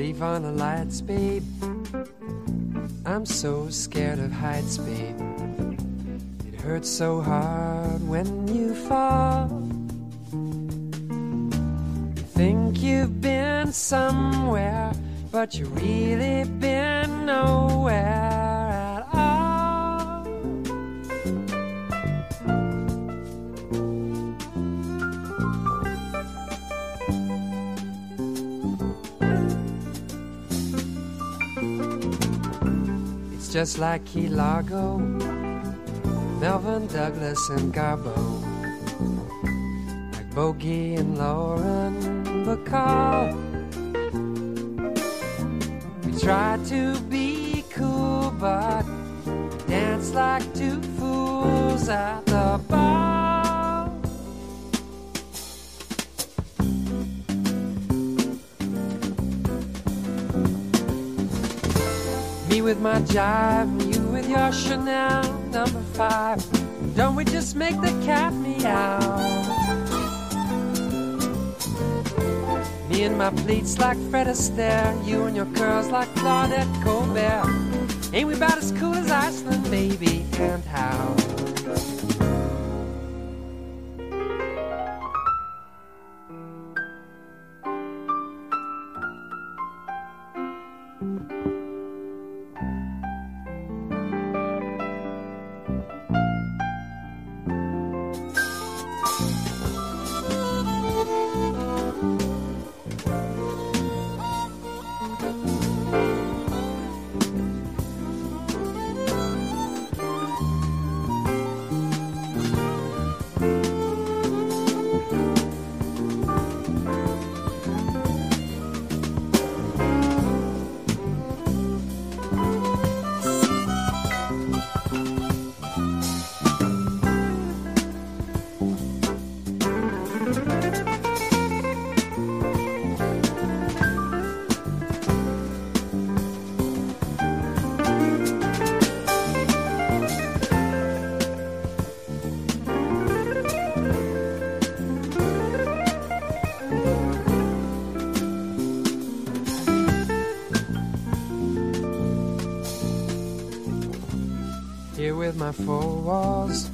Leave on the lights, babe. I'm so scared of heights, babe. Hurts so hard when you fall. You think you've been somewhere, but you really been nowhere at all. It's just like Key Largo, Melvyn Douglas and Garbo, like Bogie and Lauren Bacall. We try to be cool, but dance like two fools at the bar. Me with my jive, your Chanel number five. Don't we just make the cat meow? Me and my pleats like Fred Astaire, you and your curls like Claudette Colbert. Ain't we about as cool as Iceland, baby? And how? Here with my four walls,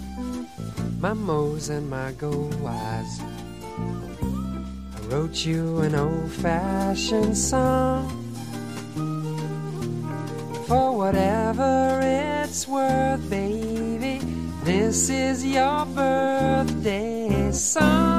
my mows and my go wise. I wrote you an old fashioned song. For whatever it's worth, baby, this is your birthday song.